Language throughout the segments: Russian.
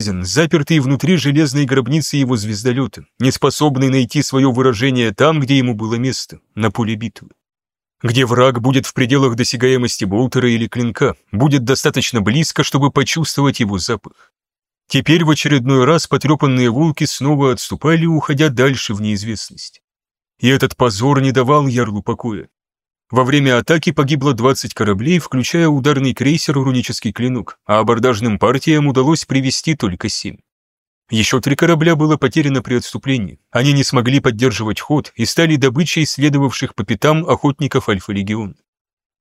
запертый внутри железной гробницы его звездолета, не способный найти свое выражение там, где ему было место, на поле битвы. Где враг будет в пределах досягаемости болтера или клинка, будет достаточно близко, чтобы почувствовать его запах. Теперь в очередной раз потрепанные волки снова отступали, уходя дальше в неизвестность. И этот позор не давал Ярлу покоя. Во время атаки погибло 20 кораблей, включая ударный крейсер «Рунический клинок», а абордажным партиям удалось привести только 7. Еще три корабля было потеряно при отступлении. Они не смогли поддерживать ход и стали добычей следовавших по пятам охотников Альфа-Легион.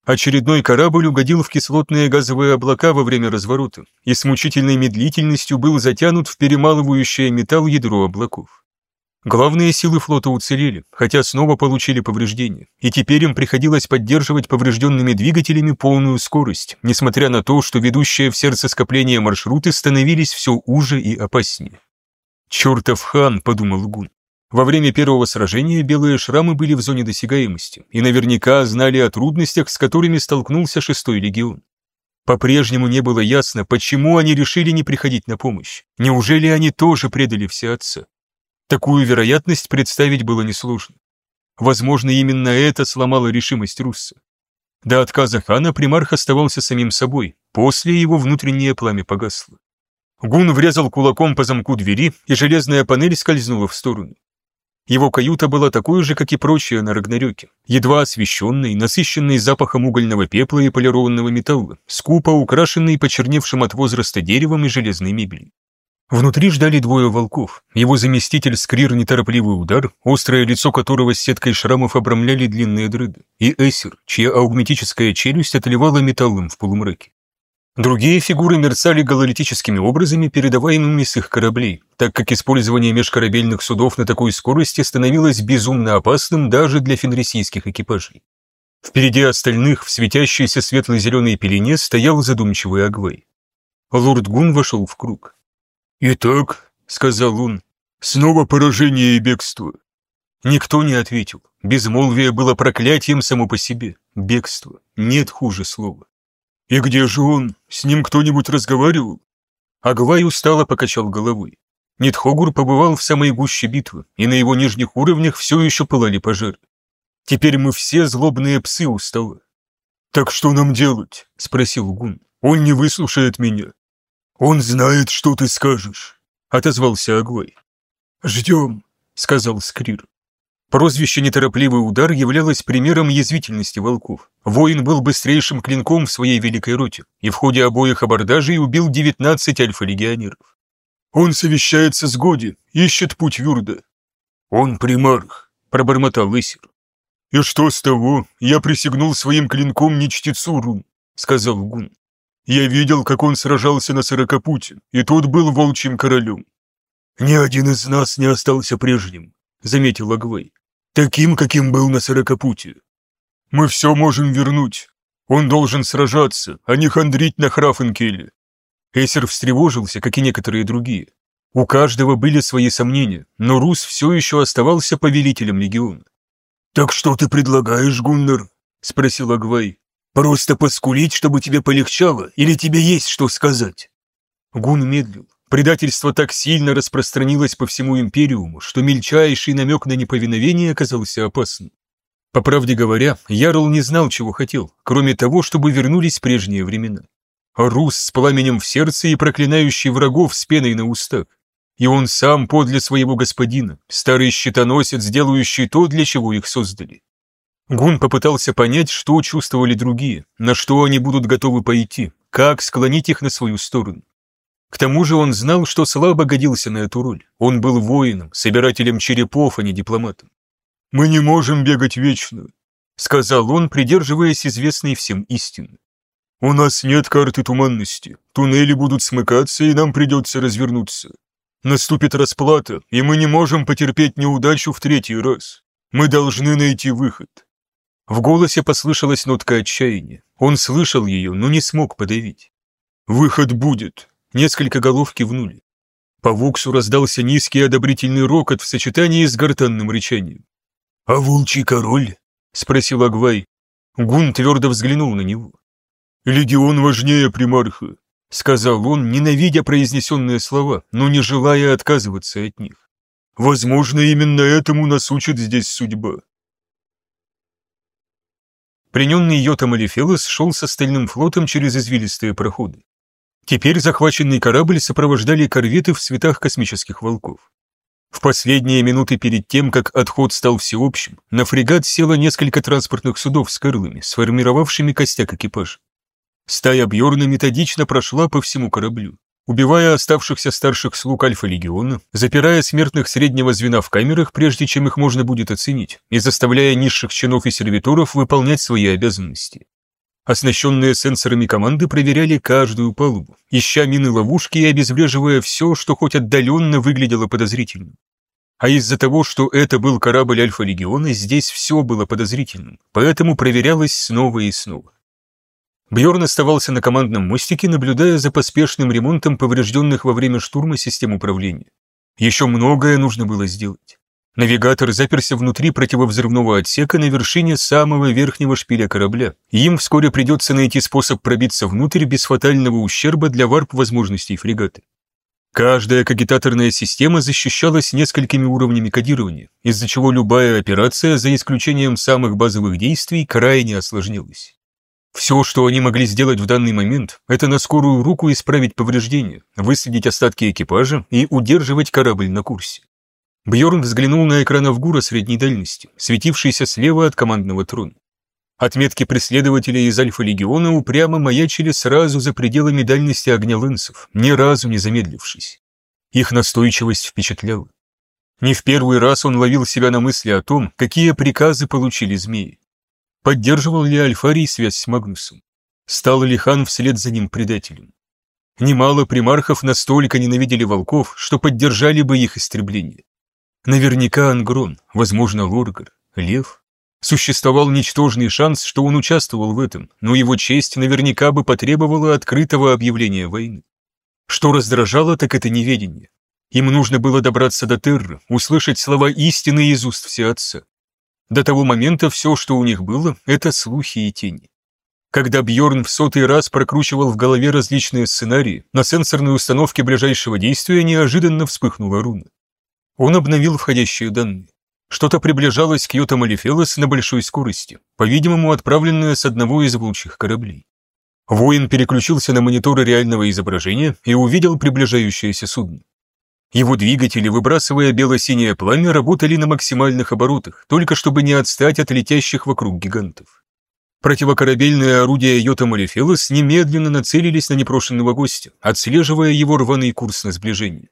Очередной корабль угодил в кислотные газовые облака во время разворота и с мучительной медлительностью был затянут в перемалывающее металл ядро облаков. Главные силы флота уцелели, хотя снова получили повреждения, и теперь им приходилось поддерживать поврежденными двигателями полную скорость, несмотря на то, что ведущие в сердце скопления маршруты становились все уже и опаснее. «Чертов хан», — подумал Гун. Во время первого сражения белые шрамы были в зоне досягаемости и наверняка знали о трудностях, с которыми столкнулся шестой легион. По-прежнему не было ясно, почему они решили не приходить на помощь. Неужели они тоже предали все отца? Такую вероятность представить было несложно. Возможно, именно это сломало решимость Русса. До отказа хана примарх оставался самим собой, после его внутреннее пламя погасло. Гун врезал кулаком по замку двери, и железная панель скользнула в сторону. Его каюта была такой же, как и прочие на Рагнарёке, едва освещенной, насыщенной запахом угольного пепла и полированного металла, скупо украшенной почерневшим от возраста деревом и железной мебелью. Внутри ждали двое волков, его заместитель Скрир неторопливый удар, острое лицо которого с сеткой шрамов обрамляли длинные дрыды, и Эсер, чья аугметическая челюсть отливала металлом в полумраке. Другие фигуры мерцали гололитическими образами, передаваемыми с их кораблей, так как использование межкорабельных судов на такой скорости становилось безумно опасным даже для фенрисийских экипажей. Впереди остальных в светящейся светло-зеленой пелене стоял задумчивый Агвей. Лорд Гун вошел в круг. «Итак», — сказал он, — «снова поражение и бегство». Никто не ответил. Безмолвие было проклятием само по себе. Бегство. Нет хуже слова. «И где же он? С ним кто-нибудь разговаривал?» Агвай устало покачал головой. Нитхогур побывал в самой гуще битвы, и на его нижних уровнях все еще пылали пожары. Теперь мы все злобные псы усталы. «Так что нам делать?» — спросил Гун. «Он не выслушает меня». «Он знает, что ты скажешь», — отозвался Агвай. «Ждем», — сказал Скрир. Прозвище «Неторопливый удар» являлось примером язвительности волков. Воин был быстрейшим клинком в своей великой роте, и в ходе обоих абордажей убил 19 альфа-легионеров. «Он совещается с Годи, ищет путь Юрда». «Он примарх», — пробормотал Исер. «И что с того? Я присягнул своим клинком не чтецу рун», — сказал Гун. «Я видел, как он сражался на Сорокопуте, и тот был волчьим королем». «Ни один из нас не остался прежним», — заметил Агвей. Таким, каким был на Сорокопуте. Мы все можем вернуть. Он должен сражаться, а не хандрить на Храфенкеле. Эсер встревожился, как и некоторые другие. У каждого были свои сомнения, но Рус все еще оставался повелителем легиона. «Так что ты предлагаешь, Гуннер?» — спросил Агвай. «Просто поскулить, чтобы тебе полегчало, или тебе есть что сказать?» Гун медлил. Предательство так сильно распространилось по всему Империуму, что мельчайший намек на неповиновение оказался опасным. По правде говоря, Ярл не знал, чего хотел, кроме того, чтобы вернулись прежние времена. Рус с пламенем в сердце и проклинающий врагов с пеной на устах. И он сам подле своего господина, старый щитоносец, делающий то, для чего их создали. Гун попытался понять, что чувствовали другие, на что они будут готовы пойти, как склонить их на свою сторону. К тому же он знал, что слабо годился на эту роль. Он был воином, собирателем черепов, а не дипломатом. «Мы не можем бегать вечно», — сказал он, придерживаясь известной всем истины. «У нас нет карты туманности. Туннели будут смыкаться, и нам придется развернуться. Наступит расплата, и мы не можем потерпеть неудачу в третий раз. Мы должны найти выход». В голосе послышалась нотка отчаяния. Он слышал ее, но не смог подавить. «Выход будет», Несколько голов кивнули. По Вуксу раздался низкий одобрительный рокот в сочетании с гортанным рычанием. «А волчий король?» — спросил Агвай. Гун твердо взглянул на него. «Легион важнее примарха», — сказал он, ненавидя произнесенные слова, но не желая отказываться от них. «Возможно, именно этому нас учит здесь судьба». Плененный Йота Малифелос шел с остальным флотом через извилистые проходы. Теперь захваченный корабль сопровождали корветы в цветах космических волков. В последние минуты перед тем, как отход стал всеобщим, на фрегат село несколько транспортных судов с кырлами, сформировавшими костяк экипажа. Стая Бьорна методично прошла по всему кораблю, убивая оставшихся старших слуг Альфа-легиона, запирая смертных среднего звена в камерах, прежде чем их можно будет оценить, и заставляя низших чинов и сервиторов выполнять свои обязанности. Оснащенные сенсорами команды проверяли каждую палубу, ища мины ловушки и обезвреживая все, что хоть отдаленно выглядело подозрительным. А из-за того, что это был корабль Альфа-легиона, здесь все было подозрительным, поэтому проверялось снова и снова. Бьорн оставался на командном мостике, наблюдая за поспешным ремонтом поврежденных во время штурма систем управления. Еще многое нужно было сделать. Навигатор заперся внутри противовзрывного отсека на вершине самого верхнего шпиля корабля, им вскоре придется найти способ пробиться внутрь без фатального ущерба для варп-возможностей фрегата. Каждая кагитаторная система защищалась несколькими уровнями кодирования, из-за чего любая операция, за исключением самых базовых действий, крайне осложнилась. Все, что они могли сделать в данный момент, это на скорую руку исправить повреждения, выследить остатки экипажа и удерживать корабль на курсе. Бьорн взглянул на экран Авгура средней дальности, светившийся слева от командного трона. Отметки преследователей из Альфа-легиона упрямо маячили сразу за пределами дальности огня лэнсов, ни разу не замедлившись. Их настойчивость впечатляла. Не в первый раз он ловил себя на мысли о том, какие приказы получили змеи. Поддерживал ли Альфарий связь с Магнусом? Стал ли хан вслед за ним предателем? Немало примархов настолько ненавидели волков, что поддержали бы их истребление. Наверняка Ангрон, возможно, Лоргар, Лев. Существовал ничтожный шанс, что он участвовал в этом, но его честь наверняка бы потребовала открытого объявления войны. Что раздражало, так это неведение. Им нужно было добраться до Терры, услышать слова истины из уст Всеотца. До того момента все, что у них было, это слухи и тени. Когда Бьорн в сотый раз прокручивал в голове различные сценарии, на сенсорной установке ближайшего действия неожиданно вспыхнула руна. Он обновил входящие данные. Что-то приближалось к Йота Малифелос на большой скорости, по-видимому, отправленное с одного из волчьих кораблей. Воин переключился на мониторы реального изображения и увидел приближающееся судно. Его двигатели, выбрасывая бело-синее пламя, работали на максимальных оборотах, только чтобы не отстать от летящих вокруг гигантов. Противокорабельные орудия Йота Малифелос немедленно нацелились на непрошенного гостя, отслеживая его рваный курс на сближение.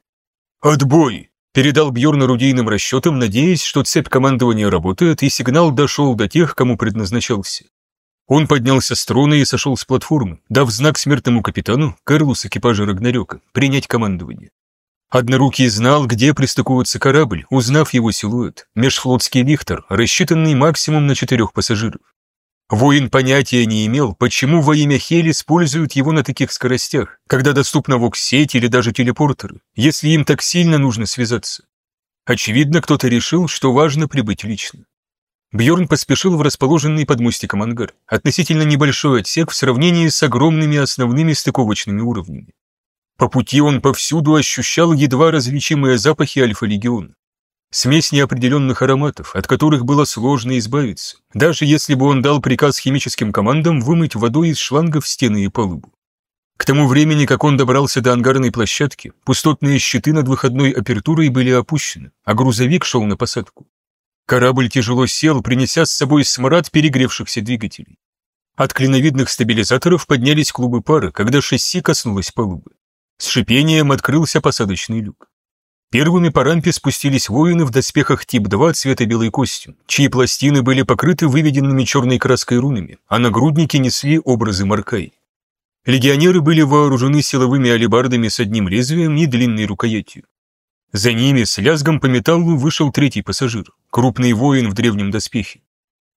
«Отбой!» – передал Бьорн орудийным расчетам, надеясь, что цепь командования работает, и сигнал дошел до тех, кому предназначался. Он поднялся с трона и сошел с платформы, дав знак смертному капитану, Карлу с экипажа Рагнарёка, принять командование. Однорукий знал, где пристыкуется корабль, узнав его силуэт, межфлотский лихтер, рассчитанный максимум на четырех пассажиров. Воин понятия не имел, почему во имя Хель используют его на таких скоростях, когда доступна вокс-сеть или даже телепортеры, если им так сильно нужно связаться. Очевидно, кто-то решил, что важно прибыть лично. Бьорн поспешил в расположенный под мостиком ангар, относительно небольшой отсек в сравнении с огромными основными стыковочными уровнями. По пути он повсюду ощущал едва различимые запахи Альфа-легиона. Смесь неопределенных ароматов, от которых было сложно избавиться, даже если бы он дал приказ химическим командам вымыть водой из шлангов стены и палубу. К тому времени, как он добрался до ангарной площадки, пустотные щиты над выходной апертурой были опущены, а грузовик шел на посадку. Корабль тяжело сел, принеся с собой смрад перегревшихся двигателей. От клиновидных стабилизаторов поднялись клубы пара, когда шасси коснулось палубы. С шипением открылся посадочный люк. Первыми по рампе спустились воины в доспехах тип 2 цвета белой костью, чьи пластины были покрыты выведенными черной краской рунами, а нагрудники несли образы Маркай. Легионеры были вооружены силовыми алебардами с одним лезвием и длинной рукоятью. За ними с лязгом по металлу вышел третий пассажир, крупный воин в древнем доспехе.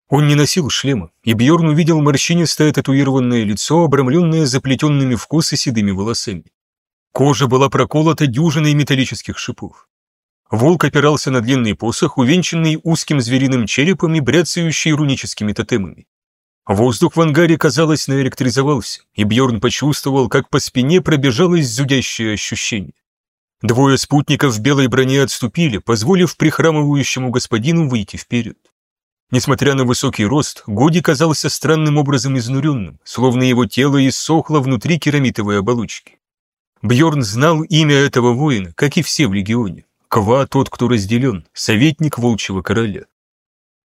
Он не носил шлема, и Бьорн увидел морщинистое татуированное лицо, обрамленное заплетенными в косы седыми волосами. Кожа была проколота дюжиной металлических шипов. Волк опирался на длинный посох, увенчанный узким звериным черепом и бряцающий руническими тотемами. Воздух в ангаре, казалось, наэлектризовался, и Бьорн почувствовал, как по спине пробежалось зудящее ощущение. Двое спутников в белой броне отступили, позволив прихрамывающему господину выйти вперед. Несмотря на высокий рост, Годи казался странным образом изнуренным, словно его тело иссохло внутри керамитовой оболочки. Бьорн знал имя этого воина, как и все в легионе. Ква тот, кто разделен, советник волчьего короля.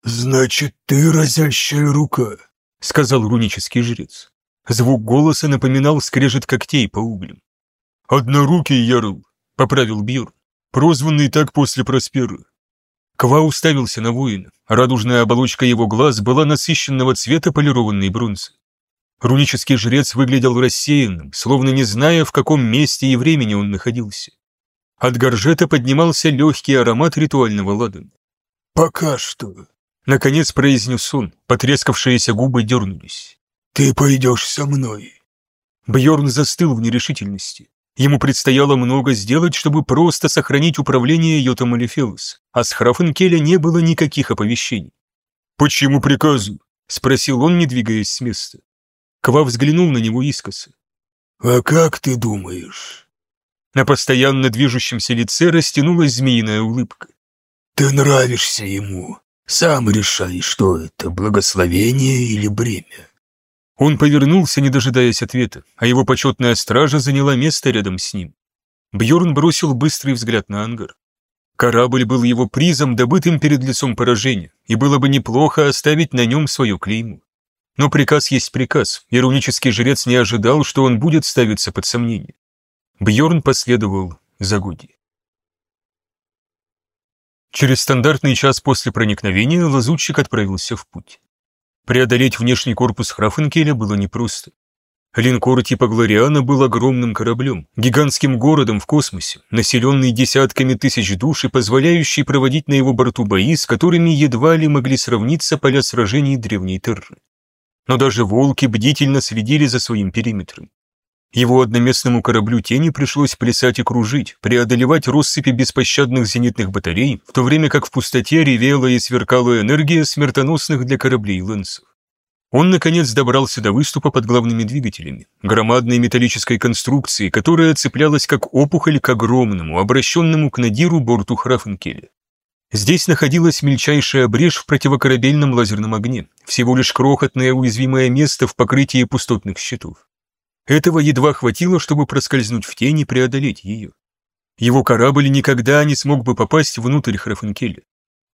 «Значит, ты разящая рука», — сказал рунический жрец. Звук голоса напоминал скрежет когтей по углям. «Однорукий ярл», — поправил Бьорн, прозванный так после Проспера. Ква уставился на воина. Радужная оболочка его глаз была насыщенного цвета полированной бронзы. Рунический жрец выглядел рассеянным, словно не зная, в каком месте и времени он находился. От горжета поднимался легкий аромат ритуального ладана. «Пока что», — наконец произнес он, потрескавшиеся губы дернулись. «Ты пойдешь со мной». Бьорн застыл в нерешительности. Ему предстояло много сделать, чтобы просто сохранить управление Йота Малифелос, а с Храфенкеля не было никаких оповещений. «Почему приказу?» — спросил он, не двигаясь с места. Ква взглянул на него искоса. «А как ты думаешь?» На постоянно движущемся лице растянулась змеиная улыбка. «Ты нравишься ему. Сам решай, что это, благословение или бремя». Он повернулся, не дожидаясь ответа, а его почетная стража заняла место рядом с ним. Бьорн бросил быстрый взгляд на ангар. Корабль был его призом, добытым перед лицом поражения, и было бы неплохо оставить на нем свое клеймо. Но приказ есть приказ, иронический жрец не ожидал, что он будет ставиться под сомнение. Бьорн последовал за Гуди. Через стандартный час после проникновения лазутчик отправился в путь. Преодолеть внешний корпус Храфенкеля было непросто. Линкор типа Глориана был огромным кораблем, гигантским городом в космосе, населенный десятками тысяч душ и позволяющий проводить на его борту бои, с которыми едва ли могли сравниться поля сражений древней Терры. Но даже волки бдительно следили за своим периметром. Его одноместному кораблю тени пришлось плясать и кружить, преодолевать россыпи беспощадных зенитных батарей, в то время как в пустоте ревела и сверкала энергия смертоносных для кораблей лэнсов. Он, наконец, добрался до выступа под главными двигателями, громадной металлической конструкции, которая цеплялась как опухоль к огромному, обращенному к Надиру борту Храфенкеля. Здесь находилась мельчайшая брешь в противокорабельном лазерном огне, всего лишь крохотное уязвимое место в покрытии пустотных щитов. Этого едва хватило, чтобы проскользнуть в тень и преодолеть ее. Его корабль никогда не смог бы попасть внутрь Храфенкеля.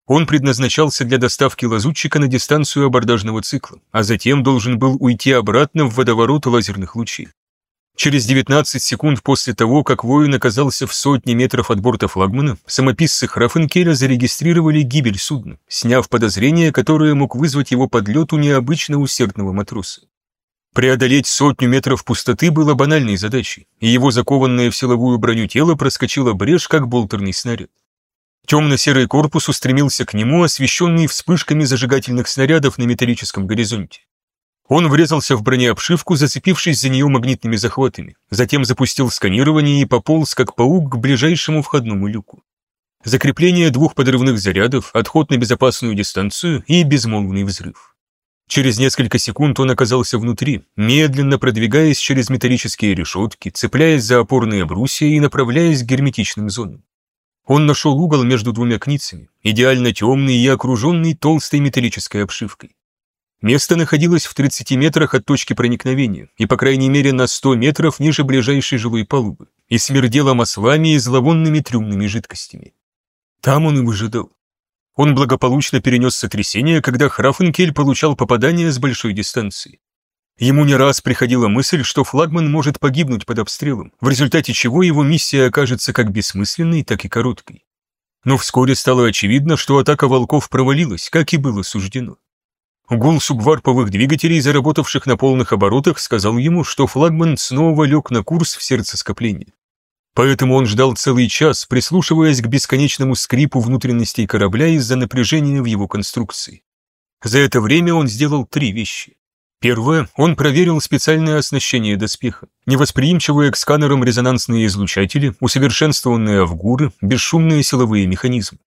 Он предназначался для доставки лазутчика на дистанцию абордажного цикла, а затем должен был уйти обратно в водоворот лазерных лучей. Через 19 секунд после того, как воин оказался в сотне метров от борта флагмана, самописцы Храфенкеля зарегистрировали гибель судна, сняв подозрение, которое мог вызвать его подлет у необычно усердного матроса. Преодолеть сотню метров пустоты было банальной задачей, и его закованное в силовую броню тело проскочило брешь, как болтерный снаряд. Темно-серый корпус устремился к нему, освещенный вспышками зажигательных снарядов на металлическом горизонте. Он врезался в бронеобшивку, зацепившись за нее магнитными захватами, затем запустил сканирование и пополз, как паук, к ближайшему входному люку. Закрепление двух подрывных зарядов, отход на безопасную дистанцию и безмолвный взрыв. Через несколько секунд он оказался внутри, медленно продвигаясь через металлические решетки, цепляясь за опорные брусья и направляясь к герметичным зонам. Он нашел угол между двумя кницами, идеально темный и окруженный толстой металлической обшивкой. Место находилось в 30 метрах от точки проникновения и, по крайней мере, на 100 метров ниже ближайшей жилой палубы, и смердело маслами и зловонными трюмными жидкостями. Там он и выжидал. Он благополучно перенес сотрясение, когда Храфенкель получал попадание с большой дистанции. Ему не раз приходила мысль, что флагман может погибнуть под обстрелом, в результате чего его миссия окажется как бессмысленной, так и короткой. Но вскоре стало очевидно, что атака волков провалилась, как и было суждено. Гул субварповых двигателей, заработавших на полных оборотах, сказал ему, что флагман снова лег на курс в сердце скопления. Поэтому он ждал целый час, прислушиваясь к бесконечному скрипу внутренностей корабля из-за напряжения в его конструкции. За это время он сделал три вещи. Первое, он проверил специальное оснащение доспеха, невосприимчивые к сканерам резонансные излучатели, усовершенствованные авгуры, бесшумные силовые механизмы.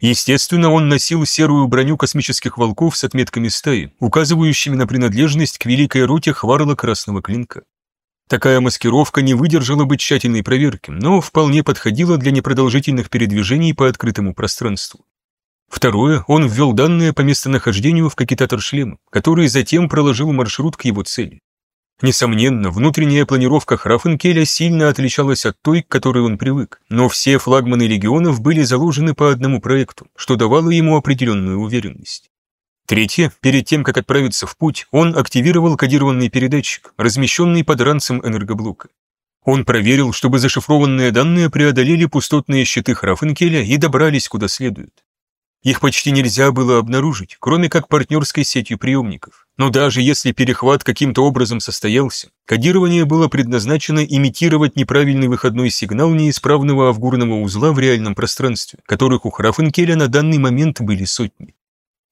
Естественно, он носил серую броню космических волков с отметками стаи, указывающими на принадлежность к великой роте Хварла Красного Клинка. Такая маскировка не выдержала бы тщательной проверки, но вполне подходила для непродолжительных передвижений по открытому пространству. Второе, он ввел данные по местонахождению в кокетатор шлема, который затем проложил маршрут к его цели. Несомненно, внутренняя планировка Храфенкеля сильно отличалась от той, к которой он привык, но все флагманы легионов были заложены по одному проекту, что давало ему определенную уверенность. Третье, перед тем, как отправиться в путь, он активировал кодированный передатчик, размещенный под ранцем энергоблока. Он проверил, чтобы зашифрованные данные преодолели пустотные щиты Храфенкеля и добрались куда следует. Их почти нельзя было обнаружить, кроме как партнерской сетью приемников. Но даже если перехват каким-то образом состоялся, кодирование было предназначено имитировать неправильный выходной сигнал неисправного авгурного узла в реальном пространстве, которых у Храфенкеля на данный момент были сотни.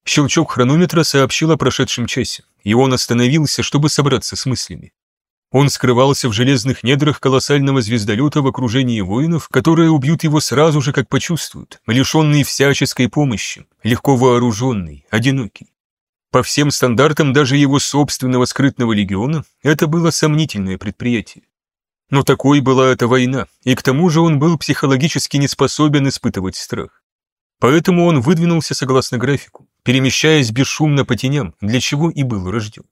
Щелчок хронометра сообщил о прошедшем часе, и он остановился, чтобы собраться с мыслями. Он скрывался в железных недрах колоссального звездолета в окружении воинов, которые убьют его сразу же, как почувствуют, лишенный всяческой помощи, легко вооруженный, одинокий. По всем стандартам даже его собственного скрытного легиона это было сомнительное предприятие. Но такой была эта война, и к тому же он был психологически не способен испытывать страх. Поэтому он выдвинулся согласно графику, перемещаясь бесшумно по теням, для чего и был рожден.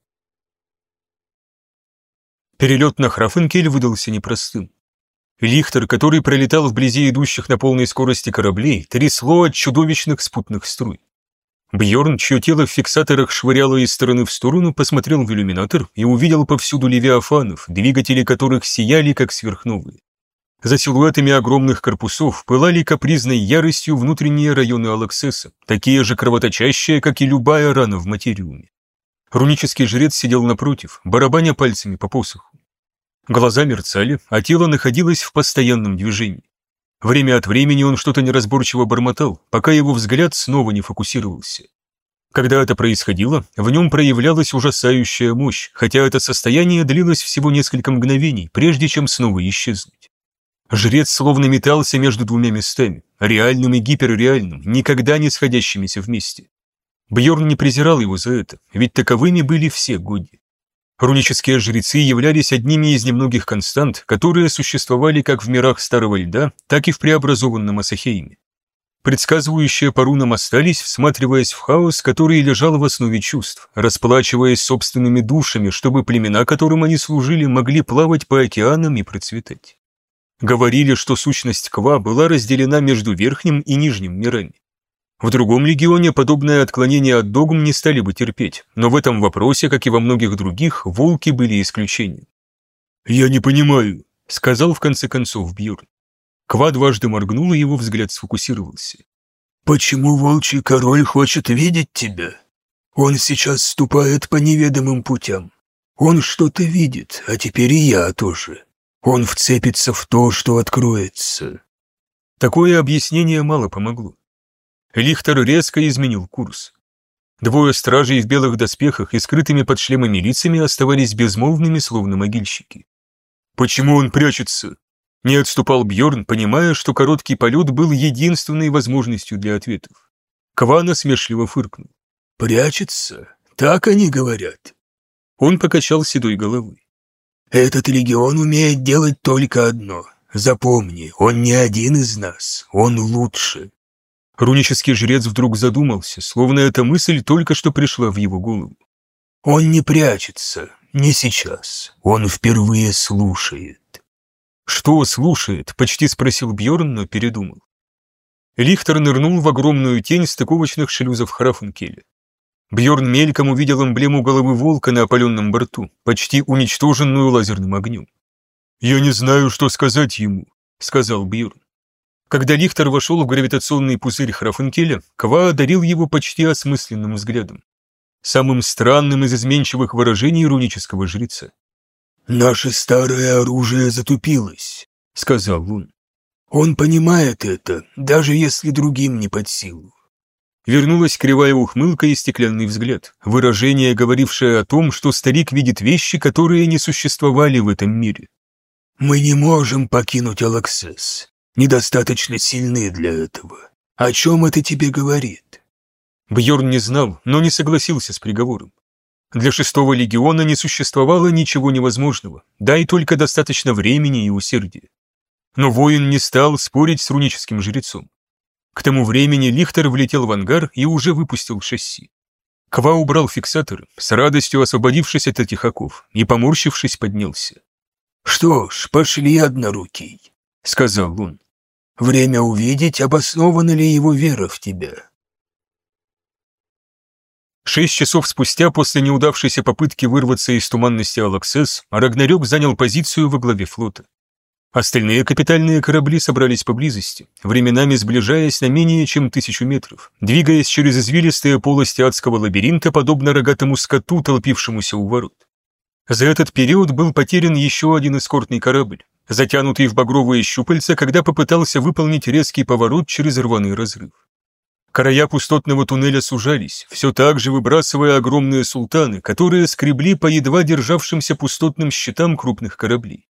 Перелет на Храфенкель выдался непростым. Лихтер, который пролетал вблизи идущих на полной скорости кораблей, трясло от чудовищных спутных струй. Бьорн, чье тело в фиксаторах швыряло из стороны в сторону, посмотрел в иллюминатор и увидел повсюду левиафанов, двигатели которых сияли, как сверхновые. За силуэтами огромных корпусов пылали капризной яростью внутренние районы Алаксеса, такие же кровоточащие, как и любая рана в материуме. Рунический жрец сидел напротив, барабаня пальцами по посоху. Глаза мерцали, а тело находилось в постоянном движении. Время от времени он что-то неразборчиво бормотал, пока его взгляд снова не фокусировался. Когда это происходило, в нем проявлялась ужасающая мощь, хотя это состояние длилось всего несколько мгновений, прежде чем снова исчезнуть. Жрец словно метался между двумя местами, реальным и гиперреальным, никогда не сходящимися вместе. Бьорн не презирал его за это, ведь таковыми были все годи. Рунические жрецы являлись одними из немногих констант, которые существовали как в мирах Старого Льда, так и в преобразованном Асахейме. Предсказывающие по рунам остались, всматриваясь в хаос, который лежал в основе чувств, расплачиваясь собственными душами, чтобы племена, которым они служили, могли плавать по океанам и процветать. Говорили, что сущность Ква была разделена между верхним и нижним мирами. В другом легионе подобное отклонение от догм не стали бы терпеть, но в этом вопросе, как и во многих других, волки были исключением. «Я не понимаю», — сказал в конце концов Бьюрн. Ква дважды моргнул, и его взгляд сфокусировался. «Почему волчий король хочет видеть тебя? Он сейчас ступает по неведомым путям. Он что-то видит, а теперь и я тоже. Он вцепится в то, что откроется. Такое объяснение мало помогло. Лихтер резко изменил курс. Двое стражей в белых доспехах и скрытыми под шлемами лицами оставались безмолвными, словно могильщики. «Почему он прячется?» Не отступал Бьорн, понимая, что короткий полет был единственной возможностью для ответов. Квана смешливо фыркнул. «Прячется? Так они говорят». Он покачал седой головой. Этот легион умеет делать только одно. Запомни, он не один из нас, он лучше. Рунический жрец вдруг задумался, словно эта мысль только что пришла в его голову. Он не прячется, не сейчас. Он впервые слушает. Что слушает? Почти спросил Бьорн, но передумал. Лихтер нырнул в огромную тень стыковочных шлюзов Храфенкеля. Бьорн мельком увидел эмблему головы волка на опаленном борту, почти уничтоженную лазерным огнем. «Я не знаю, что сказать ему», — сказал Бьорн. Когда Лихтер вошел в гравитационный пузырь Храфенкеля, Ква одарил его почти осмысленным взглядом. Самым странным из изменчивых выражений рунического жреца. «Наше старое оружие затупилось», — сказал он. «Он понимает это, даже если другим не под силу. Вернулась кривая ухмылка и стеклянный взгляд, выражение, говорившее о том, что старик видит вещи, которые не существовали в этом мире. «Мы не можем покинуть Алаксес. Недостаточно сильны для этого. О чем это тебе говорит? Бьорн не знал, но не согласился с приговором. Для шестого легиона не существовало ничего невозможного, дай только достаточно времени и усердия. Но воин не стал спорить с руническим жрецом. К тому времени Лихтер влетел в ангар и уже выпустил шасси. Ква убрал фиксатор, с радостью освободившись от этих оков, и, поморщившись, поднялся. «Что ж, пошли однорукий», — сказал он. «Время увидеть, обоснована ли его вера в тебя». Шесть часов спустя после неудавшейся попытки вырваться из туманности Алаксес, Рагнарёк занял позицию во главе флота. Остальные капитальные корабли собрались поблизости, временами сближаясь на менее чем тысячу метров, двигаясь через извилистые полости адского лабиринта, подобно рогатому скоту, толпившемуся у ворот. За этот период был потерян еще один эскортный корабль, затянутый в багровые щупальца, когда попытался выполнить резкий поворот через рваный разрыв. Края пустотного туннеля сужались, все так же выбрасывая огромные султаны, которые скребли по едва державшимся пустотным щитам крупных кораблей.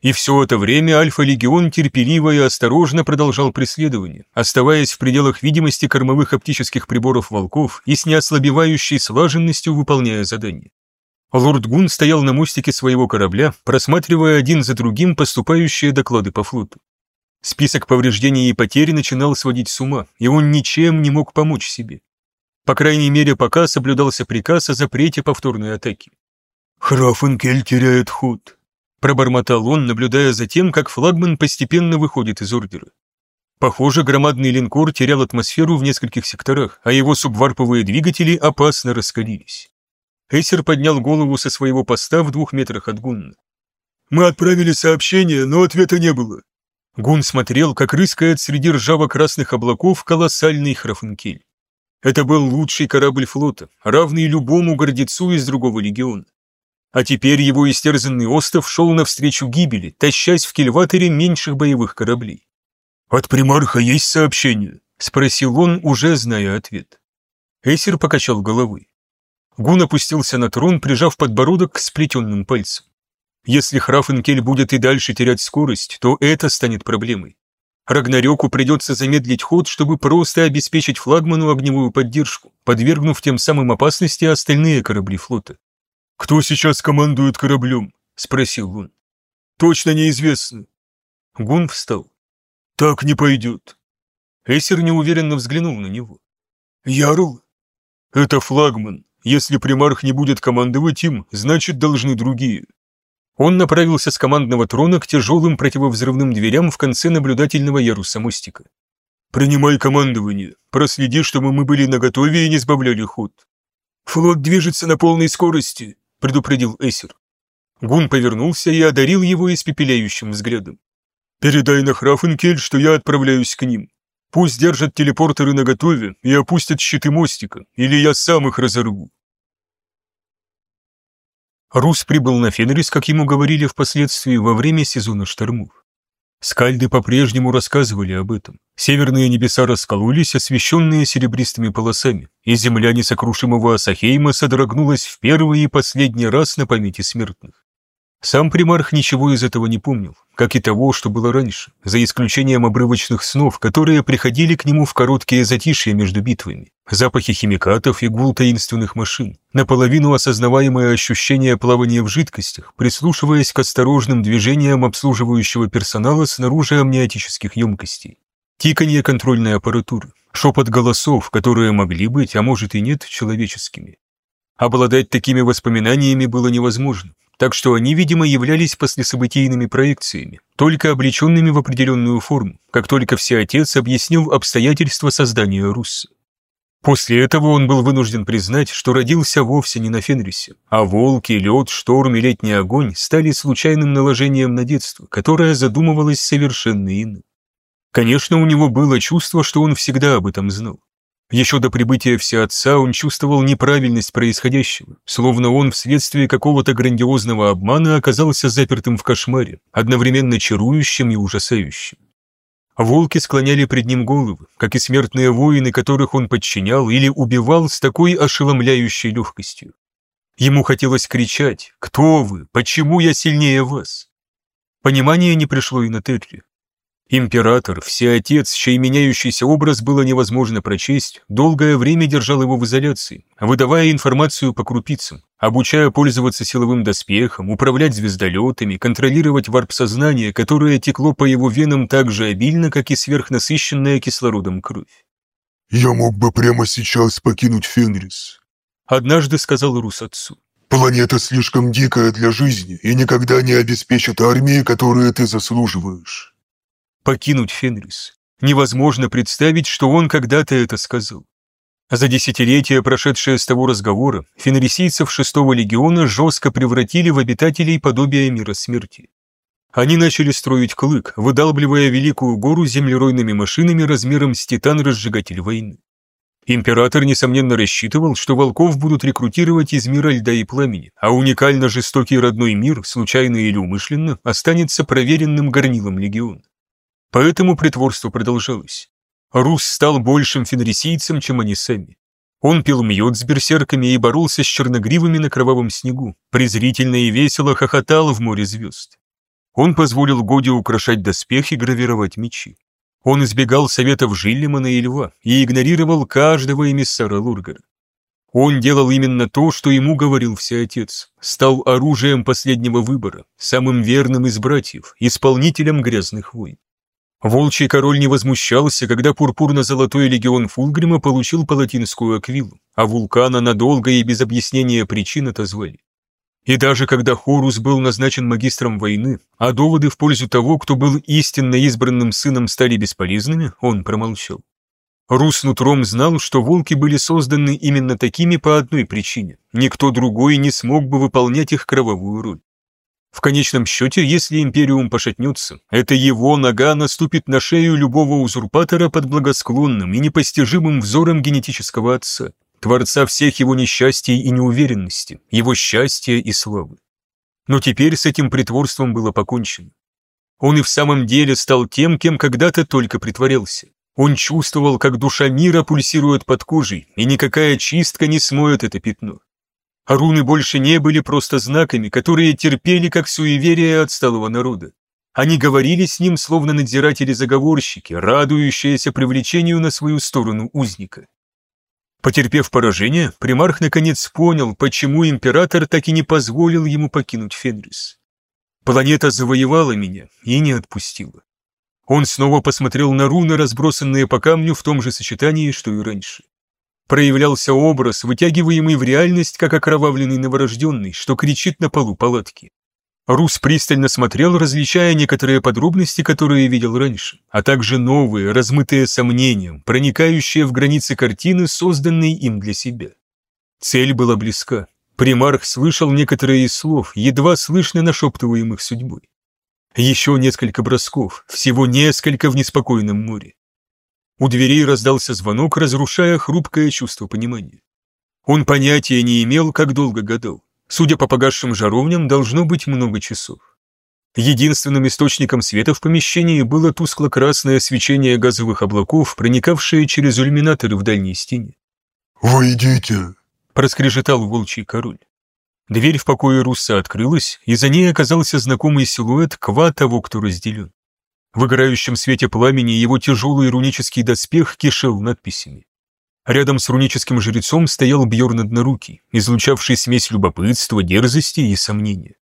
И все это время Альфа-легион терпеливо и осторожно продолжал преследование, оставаясь в пределах видимости кормовых оптических приборов волков и с неослабевающей слаженностью выполняя задание. Лорд Гун стоял на мостике своего корабля, просматривая один за другим поступающие доклады по флоту. Список повреждений и потерь начинал сводить с ума, и он ничем не мог помочь себе. По крайней мере, пока соблюдался приказ о запрете повторной атаки. «Храфенкель теряет ход», Пробормотал он, наблюдая за тем, как флагман постепенно выходит из ордера. Похоже, громадный линкор терял атмосферу в нескольких секторах, а его субварповые двигатели опасно раскалились. Эссер поднял голову со своего поста в двух метрах от Гунна. «Мы отправили сообщение, но ответа не было». Гун смотрел, как рыскает среди ржаво-красных облаков колоссальный Храфенкель. Это был лучший корабль флота, равный любому гордецу из другого легиона. А теперь его истерзанный остров шел навстречу гибели, тащась в кильваторе меньших боевых кораблей. «От примарха есть сообщение?» — спросил он, уже зная ответ. Эсер покачал головой. Гун опустился на трон, прижав подбородок к сплетенным пальцам. Если Храфенкель будет и дальше терять скорость, то это станет проблемой. Рагнарёку придется замедлить ход, чтобы просто обеспечить флагману огневую поддержку, подвергнув тем самым опасности остальные корабли флота. «Кто сейчас командует кораблем?» — спросил он. «Точно неизвестно». Гун встал. «Так не пойдет». Эсер неуверенно взглянул на него. «Ярл?» «Это флагман. Если примарх не будет командовать им, значит, должны другие». Он направился с командного трона к тяжелым противовзрывным дверям в конце наблюдательного яруса мостика. «Принимай командование. Проследи, чтобы мы были наготове и не сбавляли ход». «Флот движется на полной скорости», — предупредил Эсер. Гун повернулся и одарил его испепеляющим взглядом. «Передай на Храфенкель, что я отправляюсь к ним. Пусть держат телепортеры наготове и опустят щиты мостика, или я сам их разорву». Рус прибыл на Фенрис, как ему говорили впоследствии, во время сезона штормов. Скальды по-прежнему рассказывали об этом. Северные небеса раскололись, освещенные серебристыми полосами, и земля несокрушимого Асахейма содрогнулась в первый и последний раз на памяти смертных. Сам примарх ничего из этого не помнил, как и того, что было раньше, за исключением обрывочных снов, которые приходили к нему в короткие затишья между битвами, запахи химикатов и гул таинственных машин, наполовину осознаваемое ощущение плавания в жидкостях, прислушиваясь к осторожным движениям обслуживающего персонала снаружи амниотических емкостей, тиканье контрольной аппаратуры, шепот голосов, которые могли быть, а может и нет, человеческими. Обладать такими воспоминаниями было невозможно, так что они, видимо, являлись послесобытийными проекциями, только облеченными в определенную форму, как только Всеотец объяснил обстоятельства создания Русса. После этого он был вынужден признать, что родился вовсе не на Фенрисе, а волки, лед, шторм и летний огонь стали случайным наложением на детство, которое задумывалось совершенно иным. Конечно, у него было чувство, что он всегда об этом знал. Еще до прибытия Всеотца он чувствовал неправильность происходящего, словно он вследствие какого-то грандиозного обмана оказался запертым в кошмаре, одновременно чарующим и ужасающим. Волки склоняли пред ним головы, как и смертные воины, которых он подчинял или убивал с такой ошеломляющей легкостью. Ему хотелось кричать «Кто вы? Почему я сильнее вас?» Понимание не пришло и на Терри. Император, всеотец, чей меняющийся образ было невозможно прочесть, долгое время держал его в изоляции, выдавая информацию по крупицам, обучая пользоваться силовым доспехом, управлять звездолетами, контролировать варп-сознание, которое текло по его венам так же обильно, как и сверхнасыщенная кислородом кровь. «Я мог бы прямо сейчас покинуть Фенрис», — однажды сказал Рус отцу. «Планета слишком дикая для жизни и никогда не обеспечит армии, которую ты заслуживаешь» покинуть Фенрис. Невозможно представить, что он когда-то это сказал. За десятилетия, прошедшие с того разговора, фенрисийцев шестого легиона жестко превратили в обитателей подобия мира смерти. Они начали строить клык, выдалбливая великую гору землеройными машинами размером с титан-разжигатель войны. Император, несомненно, рассчитывал, что волков будут рекрутировать из мира льда и пламени, а уникально жестокий родной мир, случайно или умышленно, останется проверенным горнилом легиона. Поэтому притворство продолжалось. Рус стал большим фенрисийцем, чем они сами. Он пил мьет с берсерками и боролся с черногривыми на кровавом снегу, презрительно и весело хохотал в море звезд. Он позволил Годе украшать доспехи и гравировать мечи. Он избегал советов Жиллимана и Льва и игнорировал каждого эмиссара Лургара. Он делал именно то, что ему говорил Всеотец, стал оружием последнего выбора, самым верным из братьев, исполнителем грязных войн. Волчий король не возмущался, когда пурпурно-золотой легион Фулгрима получил палатинскую аквилу, а вулкана надолго и без объяснения причин отозвали. И даже когда Хорус был назначен магистром войны, а доводы в пользу того, кто был истинно избранным сыном, стали бесполезными, он промолчал. Рус нутром знал, что волки были созданы именно такими по одной причине. Никто другой не смог бы выполнять их кровавую роль. В конечном счете, если Империум пошатнется, это его нога наступит на шею любого узурпатора под благосклонным и непостижимым взором генетического отца, творца всех его несчастий и неуверенности, его счастья и славы. Но теперь с этим притворством было покончено. Он и в самом деле стал тем, кем когда-то только притворялся. Он чувствовал, как душа мира пульсирует под кожей, и никакая чистка не смоет это пятно. А руны больше не были просто знаками, которые терпели как суеверие отсталого народа. Они говорили с ним, словно надзиратели-заговорщики, радующиеся привлечению на свою сторону узника. Потерпев поражение, примарх наконец понял, почему император так и не позволил ему покинуть Фенрис. Планета завоевала меня и не отпустила. Он снова посмотрел на руны, разбросанные по камню в том же сочетании, что и раньше проявлялся образ, вытягиваемый в реальность, как окровавленный новорожденный, что кричит на полу палатки. Рус пристально смотрел, различая некоторые подробности, которые видел раньше, а также новые, размытые сомнением, проникающие в границы картины, созданной им для себя. Цель была близка. Примарх слышал некоторые из слов, едва слышно нашептываемых судьбой. Еще несколько бросков, всего несколько в неспокойном море. У дверей раздался звонок, разрушая хрупкое чувство понимания. Он понятия не имел, как долго гадал. Судя по погасшим жаровням, должно быть много часов. Единственным источником света в помещении было тускло-красное свечение газовых облаков, проникавшее через иллюминаторы в дальней стене. «Войдите!» – проскрежетал волчий король. Дверь в покое Руса открылась, и за ней оказался знакомый силуэт ква того, кто разделен. В играющем свете пламени его тяжелый рунический доспех кишел надписями. Рядом с руническим жрецом стоял Бьорн однорукий, излучавший смесь любопытства, дерзости и сомнения.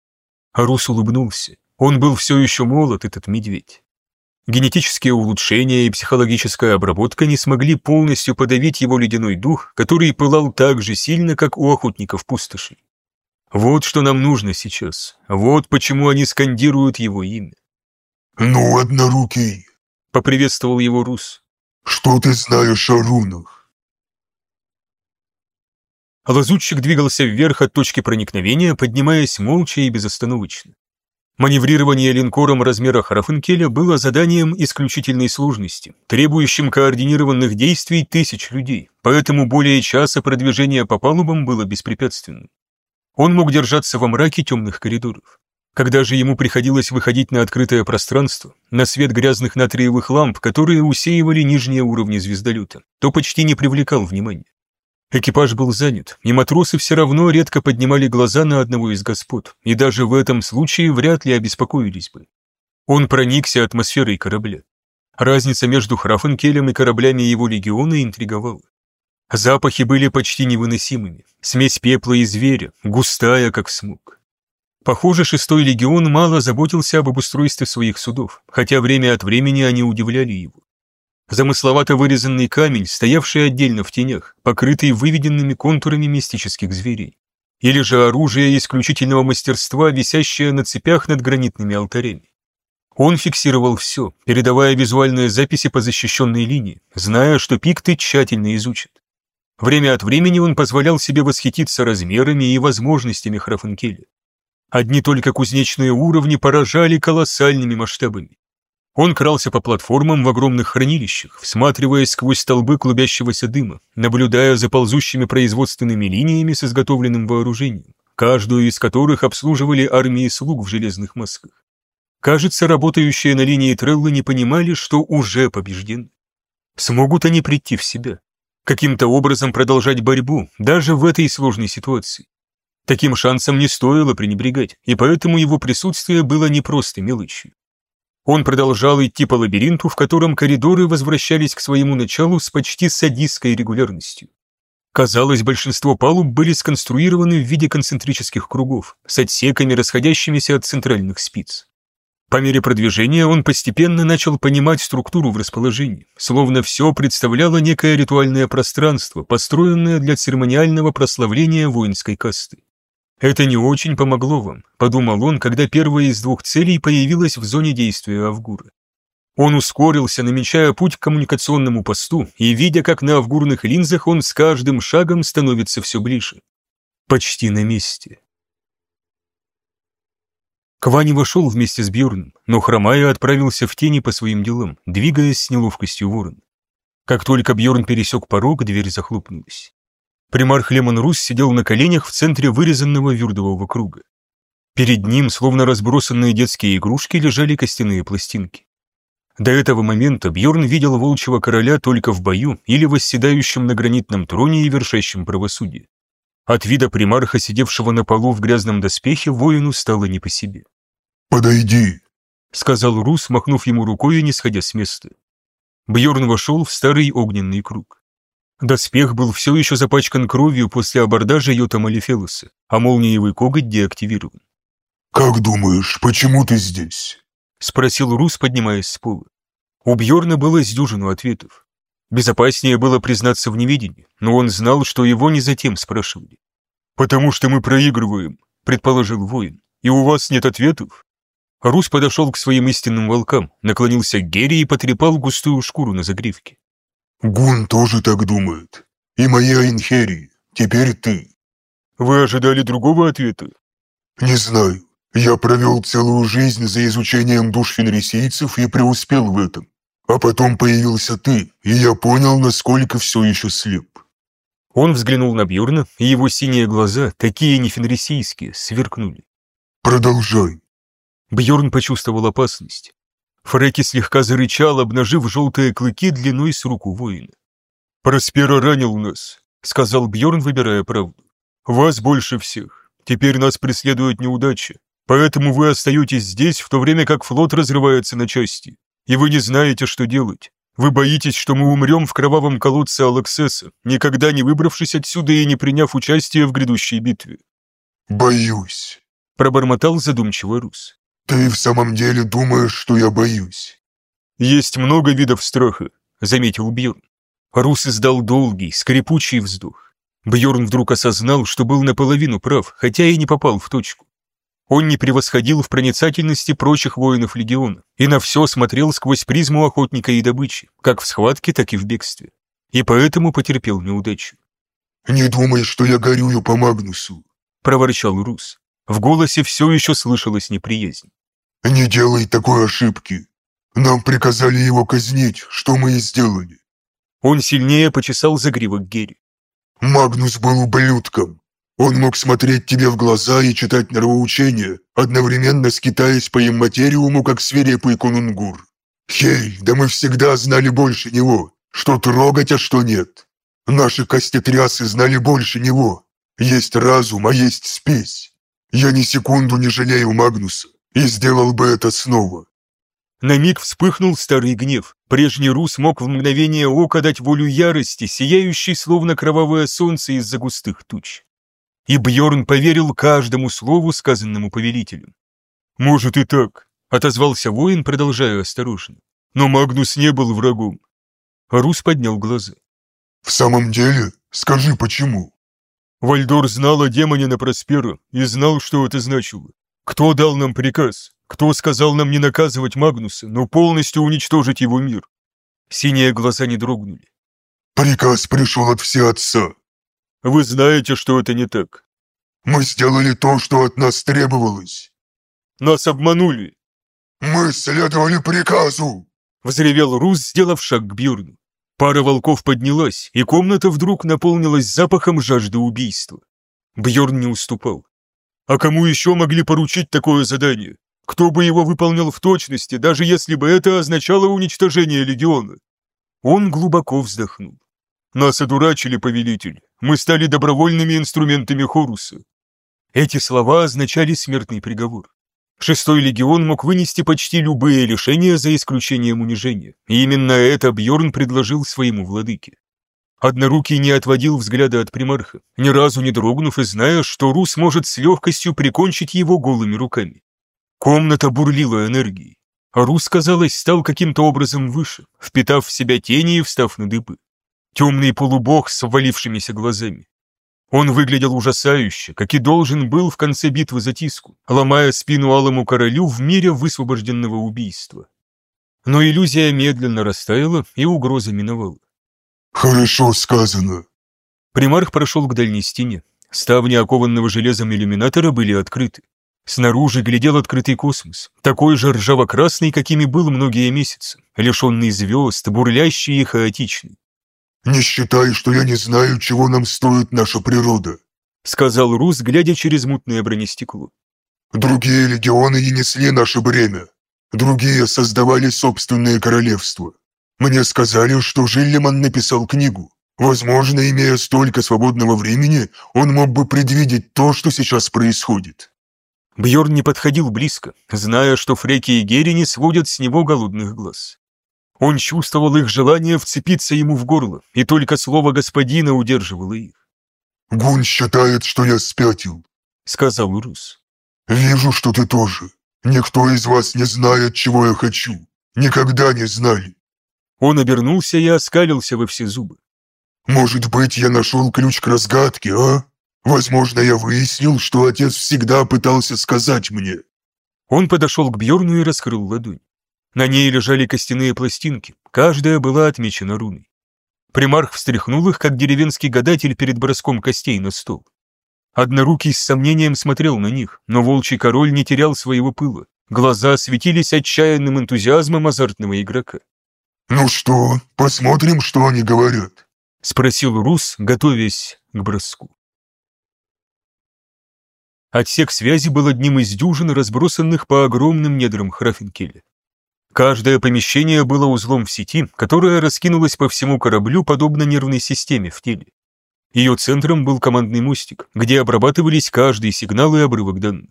Арус улыбнулся. Он был все еще молод, этот медведь. Генетические улучшения и психологическая обработка не смогли полностью подавить его ледяной дух, который пылал так же сильно, как у охотников пустошей. Вот что нам нужно сейчас. Вот почему они скандируют его имя. «Ну, однорукий!» — поприветствовал его Рус. «Что ты знаешь о рунах?» Лазутчик двигался вверх от точки проникновения, поднимаясь молча и безостановочно. Маневрирование линкором размера Харафенкеля было заданием исключительной сложности, требующим координированных действий тысяч людей, поэтому более часа продвижения по палубам было беспрепятственным. Он мог держаться во мраке темных коридоров. Когда же ему приходилось выходить на открытое пространство, на свет грязных натриевых ламп, которые усеивали нижние уровни звездолета, то почти не привлекал внимания. Экипаж был занят, и матросы все равно редко поднимали глаза на одного из господ, и даже в этом случае вряд ли обеспокоились бы. Он проникся атмосферой корабля. Разница между Храфенкелем и кораблями его легиона интриговала. Запахи были почти невыносимыми. Смесь пепла и зверя, густая, как смог. Похоже, шестой легион мало заботился об обустройстве своих судов, хотя время от времени они удивляли его. Замысловато вырезанный камень, стоявший отдельно в тенях, покрытый выведенными контурами мистических зверей. Или же оружие исключительного мастерства, висящее на цепях над гранитными алтарями. Он фиксировал все, передавая визуальные записи по защищенной линии, зная, что пикты тщательно изучат. Время от времени он позволял себе восхититься размерами и возможностями Храфенкеля. Одни только кузнечные уровни поражали колоссальными масштабами. Он крался по платформам в огромных хранилищах, всматриваясь сквозь столбы клубящегося дыма, наблюдая за ползущими производственными линиями с изготовленным вооружением, каждую из которых обслуживали армии слуг в железных масках. Кажется, работающие на линии Треллы не понимали, что уже побеждены. Смогут они прийти в себя? Каким-то образом продолжать борьбу, даже в этой сложной ситуации? Таким шансом не стоило пренебрегать, и поэтому его присутствие было не просто мелочью. Он продолжал идти по лабиринту, в котором коридоры возвращались к своему началу с почти садистской регулярностью. Казалось, большинство палуб были сконструированы в виде концентрических кругов, с отсеками, расходящимися от центральных спиц. По мере продвижения он постепенно начал понимать структуру в расположении, словно все представляло некое ритуальное пространство, построенное для церемониального прославления воинской касты. «Это не очень помогло вам», — подумал он, когда первая из двух целей появилась в зоне действия Авгура. Он ускорился, намечая путь к коммуникационному посту и видя, как на авгурных линзах он с каждым шагом становится все ближе. Почти на месте. Квани вошел вместе с Бьорном, но хромая отправился в тени по своим делам, двигаясь с неловкостью ворона. Как только Бьорн пересек порог, дверь захлопнулась. Примарх Лемон Рус сидел на коленях в центре вырезанного юрдового круга. Перед ним, словно разбросанные детские игрушки, лежали костяные пластинки. До этого момента Бьорн видел волчьего короля только в бою или восседающем на гранитном троне и вершащем правосудие. От вида примарха, сидевшего на полу в грязном доспехе, воину стало не по себе. «Подойди», — сказал Рус, махнув ему рукой и не сходя с места. Бьорн вошел в старый огненный круг. Доспех был все еще запачкан кровью после абордажа Йота Малифелуса, а молниевый коготь деактивирован. «Как думаешь, почему ты здесь?» — спросил Рус, поднимаясь с пола. У Бьорна было с дюжину ответов. Безопаснее было признаться в невидении, но он знал, что его не затем спрашивали. «Потому что мы проигрываем», — предположил воин, — «и у вас нет ответов?» Рус подошел к своим истинным волкам, наклонился к Гере и потрепал густую шкуру на загривке. Гун тоже так думает. И моя Инхери. Теперь ты. Вы ожидали другого ответа? Не знаю. Я провел целую жизнь за изучением душ фенрисийцев и преуспел в этом. А потом появился ты, и я понял, насколько все еще слеп. Он взглянул на Бьорна, и его синие глаза, такие нефенрисийские, сверкнули. Продолжай. Бьорн почувствовал опасность. Фреки слегка зарычал, обнажив желтые клыки длиной с руку воина. «Проспера ранил нас», — сказал Бьорн, выбирая правду. «Вас больше всех. Теперь нас преследует неудача. Поэтому вы остаетесь здесь, в то время как флот разрывается на части. И вы не знаете, что делать. Вы боитесь, что мы умрем в кровавом колодце Алаксеса, никогда не выбравшись отсюда и не приняв участие в грядущей битве». «Боюсь», — пробормотал задумчиво Рус. «Ты в самом деле думаешь, что я боюсь?» «Есть много видов страха», — заметил Бьорн. Рус издал долгий, скрипучий вздох. Бьорн вдруг осознал, что был наполовину прав, хотя и не попал в точку. Он не превосходил в проницательности прочих воинов легиона и на все смотрел сквозь призму охотника и добычи, как в схватке, так и в бегстве. И поэтому потерпел неудачу. «Не думай, что я горюю по Магнусу», — проворчал Рус. В голосе все еще слышалась неприязнь. «Не делай такой ошибки. Нам приказали его казнить, что мы и сделали». Он сильнее почесал загривок Герри. «Магнус был ублюдком. Он мог смотреть тебе в глаза и читать нравоучения, одновременно скитаясь по имматериуму, как свирепый конунгур. Хей, да мы всегда знали больше него, что трогать, а что нет. Наши костетрясы знали больше него. Есть разум, а есть спесь. Я ни секунду не жалею Магнуса и сделал бы это снова. На миг вспыхнул старый гнев. Прежний Рус мог в мгновение ока дать волю ярости, сияющей словно кровавое солнце из-за густых туч. И Бьорн поверил каждому слову, сказанному повелителем. «Может и так», — отозвался воин, продолжая осторожно. «Но Магнус не был врагом». Рус поднял глаза. «В самом деле? Скажи, почему?» Вальдор знал о демоне на Проспера и знал, что это значило. Кто дал нам приказ? Кто сказал нам не наказывать Магнуса, но полностью уничтожить его мир? Синие глаза не дрогнули. «Приказ пришел от Всеотца. Вы знаете, что это не так. Мы сделали то, что от нас требовалось. Нас обманули!» Мы следовали приказу!» Взревел Рус, сделав шаг к Бьорну. Пара волков поднялась, и комната вдруг наполнилась запахом жажды убийства. Бьорн не уступал. А кому еще могли поручить такое задание? Кто бы его выполнял в точности, даже если бы это означало уничтожение легиона? Он глубоко вздохнул. Нас одурачили, повелитель. Мы стали добровольными инструментами Хоруса. Эти слова означали смертный приговор. Шестой легион мог вынести почти любые лишения за исключением унижения. И именно это Бьорн предложил своему владыке. Однорукий не отводил взгляда от примарха, ни разу не дрогнув и зная, что Рус может с легкостью прикончить его голыми руками. Комната бурлила энергией. А Рус, казалось, стал каким-то образом выше, впитав в себя тени и встав на дыбы. Темный полубог с ввалившимися глазами. Он выглядел ужасающе, как и должен был в конце битвы за Тиску, ломая спину алому королю в мире высвобожденного убийства. Но иллюзия медленно растаяла, и угроза миновала. «Хорошо сказано». Примарх прошел к дальней стене. Ставни окованного железом иллюминатора были открыты. Снаружи глядел открытый космос, такой же ржаво-красный, какими был многие месяцы, лишенный звезд, бурлящий и хаотичный. «Не считай, что я не знаю, чего нам стоит наша природа», сказал Рус, глядя через мутное бронестекло. «Другие легионы и несли наше бремя. Другие создавали собственные королевства. Мне сказали, что Жиллиман написал книгу. Возможно, имея столько свободного времени, он мог бы предвидеть то, что сейчас происходит. Бьорн не подходил близко, зная, что Фреки и Герри не сводят с него голодных глаз. Он чувствовал их желание вцепиться ему в горло, и только слово господина удерживало их. «Гун считает, что я спятил», — сказал Рус. «Вижу, что ты тоже. Никто из вас не знает, чего я хочу. Никогда не знали. Он обернулся и оскалился во все зубы. «Может быть, я нашел ключ к разгадке, а? Возможно, я выяснил, что отец всегда пытался сказать мне». Он подошел к Бьорну и раскрыл ладонь. На ней лежали костяные пластинки, каждая была отмечена руной. Примарх встряхнул их, как деревенский гадатель перед броском костей на стол. Однорукий с сомнением смотрел на них, но волчий король не терял своего пыла. Глаза светились отчаянным энтузиазмом азартного игрока. «Ну что, посмотрим, что они говорят?» — спросил Рус, готовясь к броску. Отсек связи был одним из дюжин, разбросанных по огромным недрам Храфенкеля. Каждое помещение было узлом в сети, которая раскинулась по всему кораблю, подобно нервной системе в теле. Ее центром был командный мостик, где обрабатывались каждый сигнал и обрывок данных.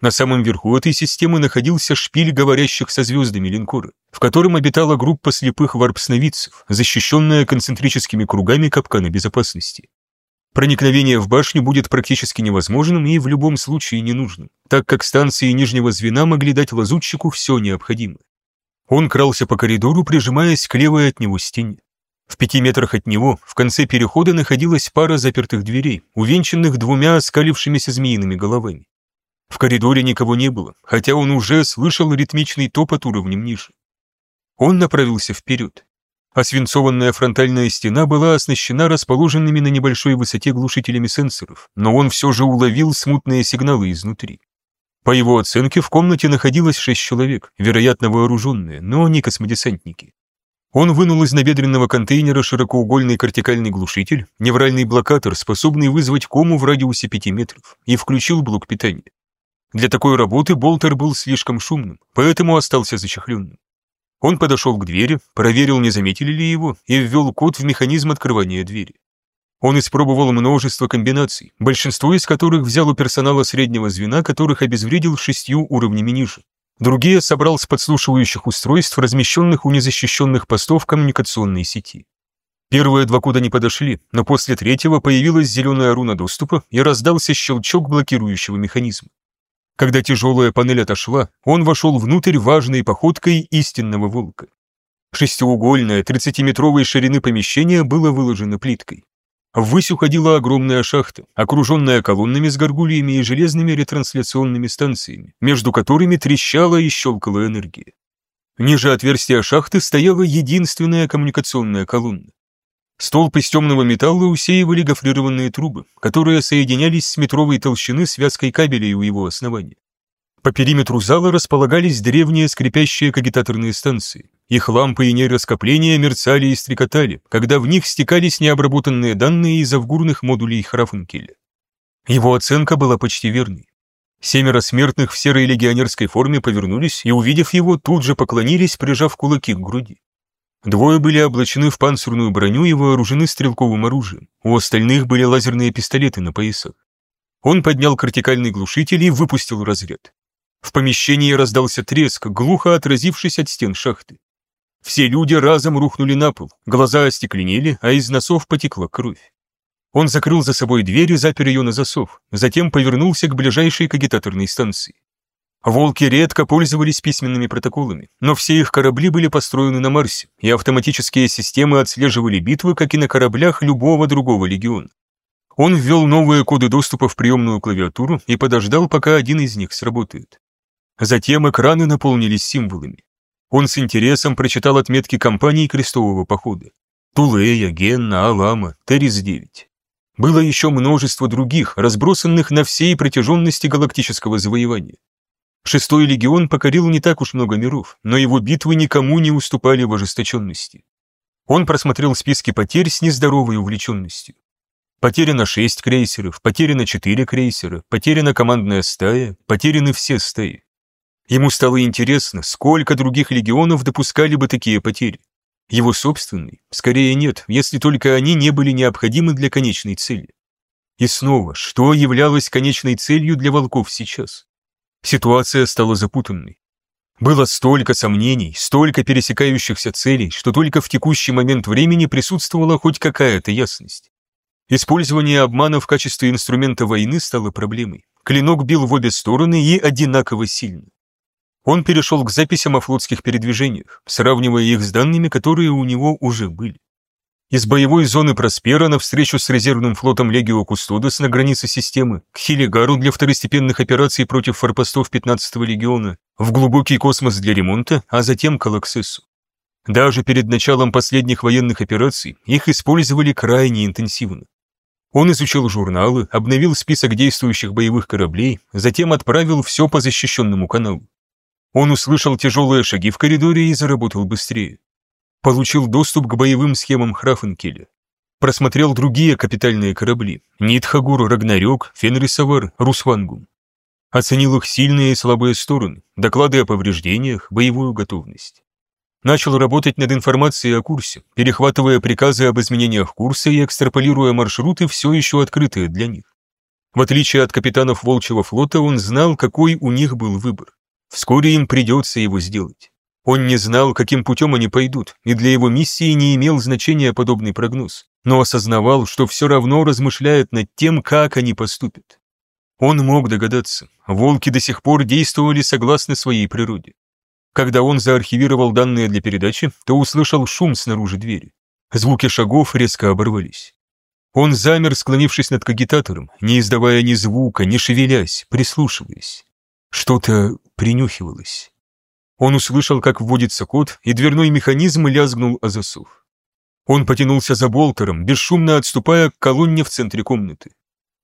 На самом верху этой системы находился шпиль говорящих со звездами линкора, в котором обитала группа слепых варп-сновидцев, защищенная концентрическими кругами капкана безопасности. Проникновение в башню будет практически невозможным и в любом случае ненужным, так как станции нижнего звена могли дать лазутчику все необходимое. Он крался по коридору, прижимаясь к левой от него стене. В пяти метрах от него в конце перехода находилась пара запертых дверей, увенчанных двумя оскалившимися змеиными головами. В коридоре никого не было, хотя он уже слышал ритмичный топот уровнем ниже. Он направился вперед. А свинцованная фронтальная стена была оснащена расположенными на небольшой высоте глушителями сенсоров, но он все же уловил смутные сигналы изнутри. По его оценке, в комнате находилось шесть человек, вероятно вооруженные, но не космодесантники. Он вынул из набедренного контейнера широкоугольный кортикальный глушитель, невральный блокатор, способный вызвать кому в радиусе 5 метров, и включил блок питания. Для такой работы болтер был слишком шумным, поэтому остался зачехленным. Он подошел к двери, проверил, не заметили ли его, и ввел код в механизм открывания двери. Он испробовал множество комбинаций, большинство из которых взял у персонала среднего звена, которых обезвредил шестью уровнями ниже. Другие собрал с подслушивающих устройств, размещенных у незащищенных постов коммуникационной сети. Первые два кода не подошли, но после третьего появилась зеленая руна доступа и раздался щелчок блокирующего механизма. Когда тяжелая панель отошла, он вошел внутрь важной походкой истинного волка. Шестиугольное 30-метровой ширины помещение было выложено плиткой. Ввысь уходила огромная шахта, окруженная колоннами с горгульями и железными ретрансляционными станциями, между которыми трещала и щелкала энергия. Ниже отверстия шахты стояла единственная коммуникационная колонна. Столб из темного металла усеивали гофрированные трубы, которые соединялись с метровой толщины связкой кабелей у его основания. По периметру зала располагались древние скрипящие кагитаторные станции. Их лампы и нейроскопления мерцали и стрекотали, когда в них стекались необработанные данные из авгурных модулей Храфенкеля. Его оценка была почти верной. Семеро смертных в серой легионерской форме повернулись и, увидев его, тут же поклонились, прижав кулаки к груди. Двое были облачены в панцирную броню и вооружены стрелковым оружием. У остальных были лазерные пистолеты на поясах. Он поднял кортикальный глушитель и выпустил разряд. В помещении раздался треск, глухо отразившись от стен шахты. Все люди разом рухнули на пол, глаза остекленели, а из носов потекла кровь. Он закрыл за собой дверь и запер ее на засов, затем повернулся к ближайшей кагитаторной станции. Волки редко пользовались письменными протоколами, но все их корабли были построены на Марсе, и автоматические системы отслеживали битвы, как и на кораблях любого другого легиона. Он ввел новые коды доступа в приемную клавиатуру и подождал, пока один из них сработает. Затем экраны наполнились символами. Он с интересом прочитал отметки компаний крестового похода. Тулея, Генна, Алама, Террис-9. Было еще множество других, разбросанных на всей протяженности галактического завоевания. Шестой легион покорил не так уж много миров, но его битвы никому не уступали в ожесточенности. Он просмотрел списки потерь с нездоровой увлеченностью. Потеряно шесть крейсеров, потеряно четыре крейсера, потеряна командная стая, потеряны все стаи. Ему стало интересно, сколько других легионов допускали бы такие потери. Его собственный? Скорее нет, если только они не были необходимы для конечной цели. И снова, что являлось конечной целью для волков сейчас? Ситуация стала запутанной. Было столько сомнений, столько пересекающихся целей, что только в текущий момент времени присутствовала хоть какая-то ясность. Использование обмана в качестве инструмента войны стало проблемой. Клинок бил в обе стороны и одинаково сильно. Он перешел к записям о флотских передвижениях, сравнивая их с данными, которые у него уже были. Из боевой зоны Проспера на встречу с резервным флотом Легио Кустодос на границе системы, к Хилигару для второстепенных операций против форпостов 15-го легиона, в глубокий космос для ремонта, а затем к Алаксесу. Даже перед началом последних военных операций их использовали крайне интенсивно. Он изучил журналы, обновил список действующих боевых кораблей, затем отправил все по защищенному каналу. Он услышал тяжелые шаги в коридоре и заработал быстрее получил доступ к боевым схемам Храфенкеля. Просмотрел другие капитальные корабли – Нитхагур, Рагнарёк, Фенрисовар, Русвангум. Оценил их сильные и слабые стороны, доклады о повреждениях, боевую готовность. Начал работать над информацией о курсе, перехватывая приказы об изменениях курса и экстраполируя маршруты, все еще открытые для них. В отличие от капитанов Волчьего флота, он знал, какой у них был выбор. Вскоре им придется его сделать. Он не знал, каким путем они пойдут, и для его миссии не имел значения подобный прогноз, но осознавал, что все равно размышляет над тем, как они поступят. Он мог догадаться, волки до сих пор действовали согласно своей природе. Когда он заархивировал данные для передачи, то услышал шум снаружи двери. Звуки шагов резко оборвались. Он замер, склонившись над кагитатором, не издавая ни звука, не шевелясь, прислушиваясь. Что-то принюхивалось. Он услышал, как вводится код, и дверной механизм лязгнул о засов. Он потянулся за болтером, бесшумно отступая к колонне в центре комнаты.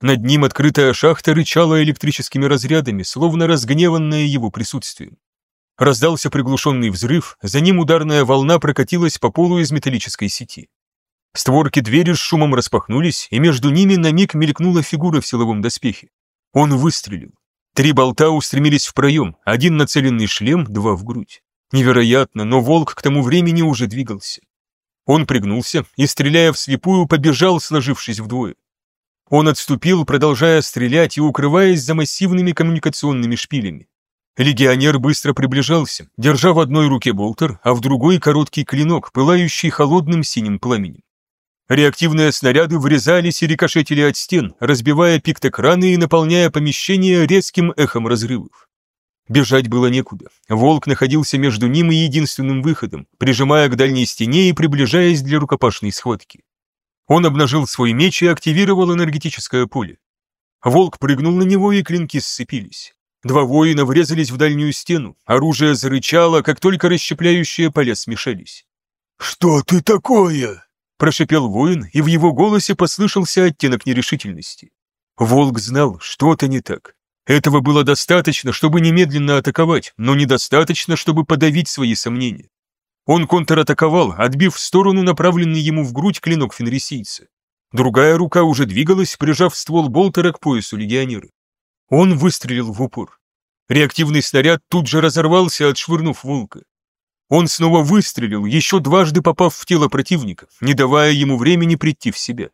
Над ним открытая шахта рычала электрическими разрядами, словно разгневанная его присутствием. Раздался приглушенный взрыв, за ним ударная волна прокатилась по полу из металлической сети. Створки двери с шумом распахнулись, и между ними на миг мелькнула фигура в силовом доспехе. Он выстрелил. Три болта устремились в проем, один нацеленный шлем, два в грудь. Невероятно, но волк к тому времени уже двигался. Он пригнулся и, стреляя вслепую, побежал, сложившись вдвое. Он отступил, продолжая стрелять и укрываясь за массивными коммуникационными шпилями. Легионер быстро приближался, держа в одной руке болтер, а в другой короткий клинок, пылающий холодным синим пламенем. Реактивные снаряды врезались и рикошетили от стен, разбивая пиктокраны и наполняя помещение резким эхом разрывов. Бежать было некуда. Волк находился между ним и единственным выходом, прижимая к дальней стене и приближаясь для рукопашной схватки. Он обнажил свой меч и активировал энергетическое поле. Волк прыгнул на него, и клинки сцепились. Два воина врезались в дальнюю стену, оружие зарычало, как только расщепляющие поля смешались. «Что ты такое?» – прошипел воин, и в его голосе послышался оттенок нерешительности. Волк знал, что-то не так. Этого было достаточно, чтобы немедленно атаковать, но недостаточно, чтобы подавить свои сомнения. Он контратаковал, отбив в сторону направленный ему в грудь клинок фенрисийца. Другая рука уже двигалась, прижав ствол болтера к поясу легионера. Он выстрелил в упор. Реактивный снаряд тут же разорвался, отшвырнув волка. Он снова выстрелил, еще дважды попав в тело противника, не давая ему времени прийти в себя.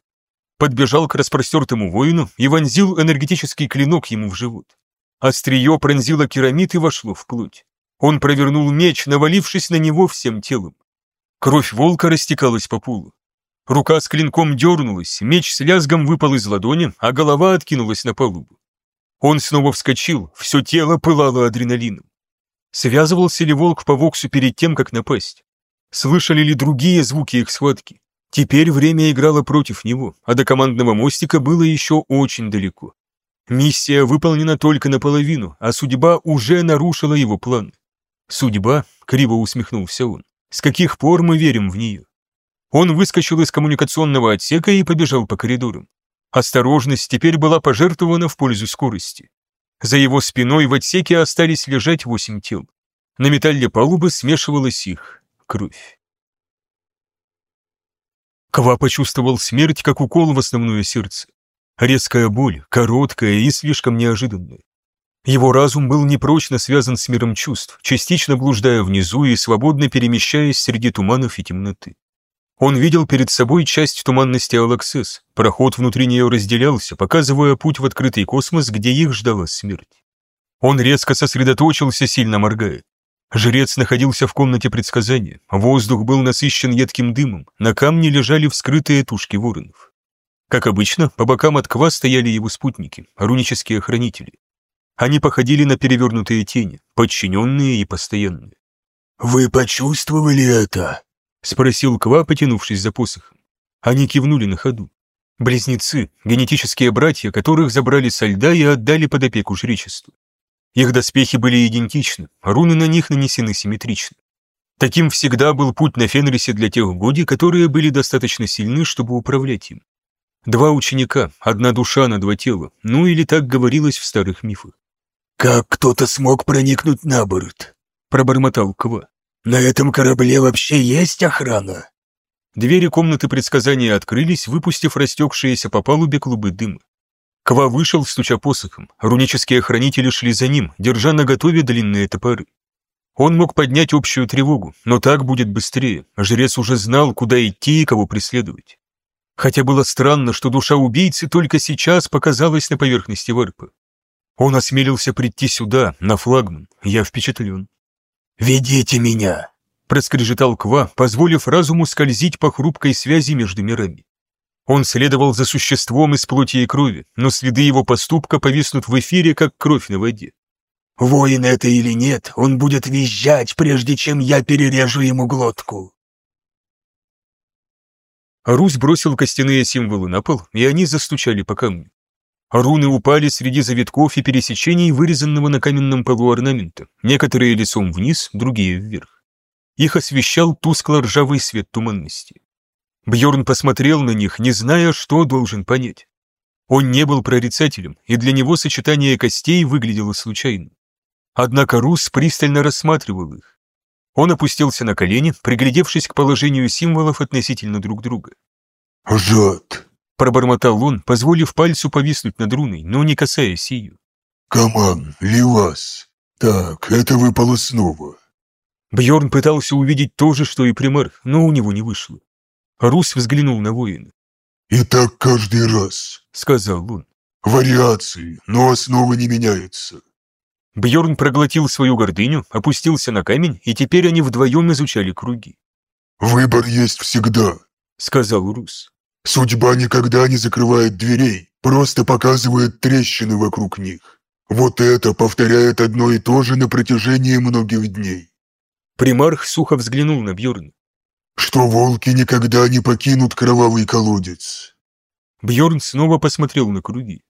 Подбежал к распростертому воину и вонзил энергетический клинок ему в живот. Острие пронзило керамид и вошло в плоть. Он провернул меч, навалившись на него всем телом. Кровь волка растекалась по полу. Рука с клинком дернулась, меч с лязгом выпал из ладони, а голова откинулась на палубу. Он снова вскочил, все тело пылало адреналином. Связывался ли волк по Воксу перед тем, как напасть? Слышали ли другие звуки их схватки? Теперь время играло против него, а до командного мостика было еще очень далеко. Миссия выполнена только наполовину, а судьба уже нарушила его план. Судьба, криво усмехнулся он, с каких пор мы верим в нее? Он выскочил из коммуникационного отсека и побежал по коридорам. Осторожность теперь была пожертвована в пользу скорости. За его спиной в отсеке остались лежать восемь тел. На металле палубы смешивалась их кровь. Ква почувствовал смерть, как укол в основное сердце. Резкая боль, короткая и слишком неожиданная. Его разум был непрочно связан с миром чувств, частично блуждая внизу и свободно перемещаясь среди туманов и темноты. Он видел перед собой часть туманности Алаксес. Проход внутри нее разделялся, показывая путь в открытый космос, где их ждала смерть. Он резко сосредоточился, сильно моргая. Жрец находился в комнате предсказания, воздух был насыщен едким дымом, на камне лежали вскрытые тушки воронов. Как обычно, по бокам от Ква стояли его спутники, рунические хранители. Они походили на перевернутые тени, подчиненные и постоянные. «Вы почувствовали это?» — спросил Ква, потянувшись за посохом. Они кивнули на ходу. Близнецы, генетические братья, которых забрали со льда и отдали под опеку жречеству. Их доспехи были идентичны, руны на них нанесены симметрично. Таким всегда был путь на Фенрисе для тех годи, которые были достаточно сильны, чтобы управлять им. Два ученика, одна душа на два тела, ну или так говорилось в старых мифах. «Как кто-то смог проникнуть на борт?» – пробормотал Ква. «На этом корабле вообще есть охрана?» Двери комнаты предсказания открылись, выпустив растекшиеся по палубе клубы дыма. Ква вышел, стуча посохом. Рунические хранители шли за ним, держа наготове длинные топоры. Он мог поднять общую тревогу, но так будет быстрее. Жрец уже знал, куда идти и кого преследовать. Хотя было странно, что душа убийцы только сейчас показалась на поверхности варпа. Он осмелился прийти сюда, на флагман. Я впечатлен. «Ведите меня!» – проскрежетал Ква, позволив разуму скользить по хрупкой связи между мирами. Он следовал за существом из плоти и крови, но следы его поступка повиснут в эфире, как кровь на воде. «Воин это или нет, он будет визжать, прежде чем я перережу ему глотку!» Русь бросил костяные символы на пол, и они застучали по камню. Руны упали среди завитков и пересечений вырезанного на каменном полу орнамента, некоторые лицом вниз, другие вверх. Их освещал тускло-ржавый свет туманности. Бьорн посмотрел на них, не зная, что должен понять. Он не был прорицателем, и для него сочетание костей выглядело случайно. Однако Рус пристально рассматривал их. Он опустился на колени, приглядевшись к положению символов относительно друг друга. «Жад!» Пробормотал он, позволив пальцу повиснуть над руной, но не касаясь ее. «Каман, Ливас. Так, это выпало снова». Бьорн пытался увидеть то же, что и примарх, но у него не вышло. Рус взглянул на воина. «И так каждый раз», — сказал он. «Вариации, но основа не меняется». Бьорн проглотил свою гордыню, опустился на камень, и теперь они вдвоем изучали круги. «Выбор есть всегда», — сказал Рус. «Судьба никогда не закрывает дверей, просто показывает трещины вокруг них. Вот это повторяет одно и то же на протяжении многих дней». Примарх сухо взглянул на Бьорна. «Что волки никогда не покинут кровавый колодец». Бьорн снова посмотрел на круги.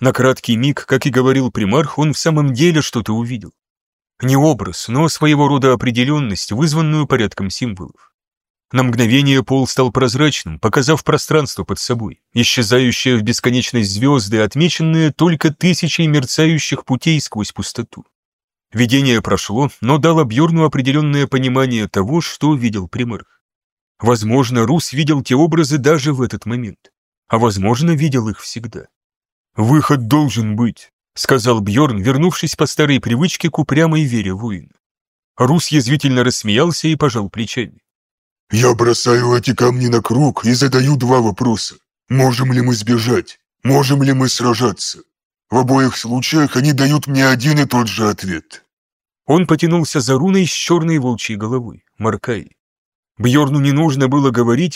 На краткий миг, как и говорил примарх, он в самом деле что-то увидел. Не образ, но своего рода определенность, вызванную порядком символов. На мгновение пол стал прозрачным, показав пространство под собой, исчезающее в бесконечность звезды, отмеченные только тысячей мерцающих путей сквозь пустоту. Видение прошло, но дало Бьорну определенное понимание того, что видел примарх. Возможно, Рус видел те образы даже в этот момент, а возможно, видел их всегда. «Выход должен быть», — сказал Бьорн, вернувшись по старой привычке к упрямой вере воина. Рус язвительно рассмеялся и пожал плечами. «Я бросаю эти камни на круг и задаю два вопроса. Можем ли мы сбежать? Можем ли мы сражаться? В обоих случаях они дают мне один и тот же ответ». Он потянулся за руной с черной волчьей головой, Маркай. Бьорну не нужно было говорить,